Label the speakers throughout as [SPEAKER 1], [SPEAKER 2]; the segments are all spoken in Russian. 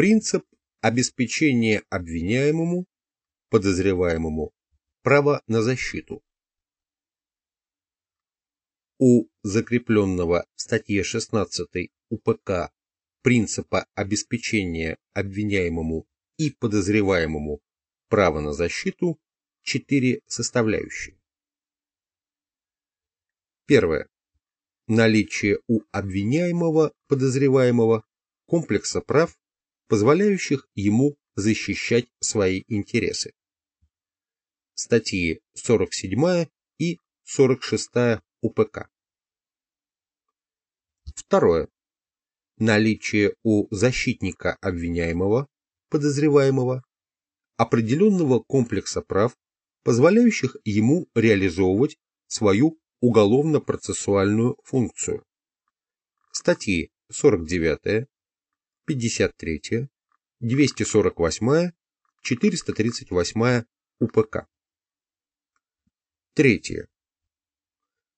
[SPEAKER 1] Принцип обеспечения обвиняемому, подозреваемому права на защиту. У закрепленного в статье 16 УПК принципа обеспечения обвиняемому и подозреваемому права на защиту четыре составляющие. Первое. Наличие у обвиняемого, подозреваемого комплекса прав, позволяющих ему защищать свои интересы. Статьи 47 и 46 УПК. Второе. Наличие у защитника обвиняемого, подозреваемого, определенного комплекса прав, позволяющих ему реализовывать свою уголовно-процессуальную функцию. Статьи 49, 53, 248, 438 УПК. Третье.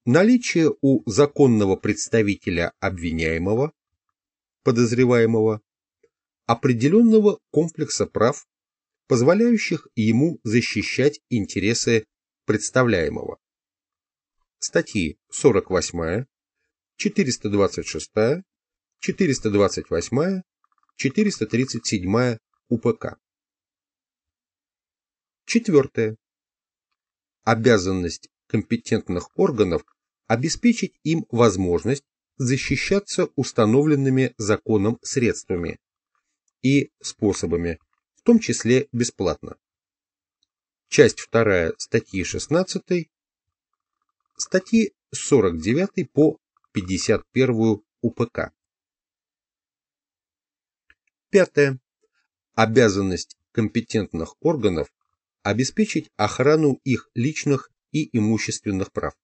[SPEAKER 1] Наличие у законного представителя обвиняемого, подозреваемого, определенного комплекса прав, позволяющих ему защищать интересы представляемого. Статьи 48, 426, 428, 437 УПК. Четвертое. Обязанность компетентных органов обеспечить им возможность защищаться установленными законом средствами и способами, в том числе бесплатно. Часть 2 статьи 16, статьи 49 по 51 УПК. Пятое. Обязанность компетентных органов обеспечить охрану их личных и имущественных прав.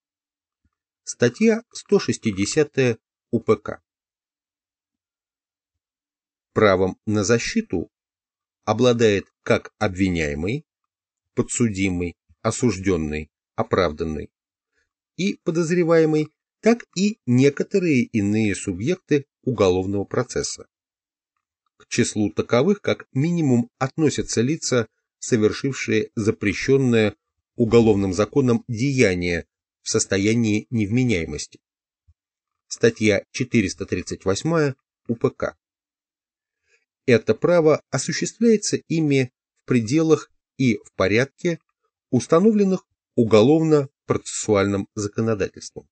[SPEAKER 1] Статья 160 УПК. Правом на защиту обладает как обвиняемый, подсудимый, осужденный, оправданный и подозреваемый, так и некоторые иные субъекты уголовного процесса. К числу таковых как минимум относятся лица, совершившие запрещенное уголовным законом деяние в состоянии невменяемости. Статья 438 УПК. Это право осуществляется ими в пределах и в порядке, установленных уголовно-процессуальным законодательством.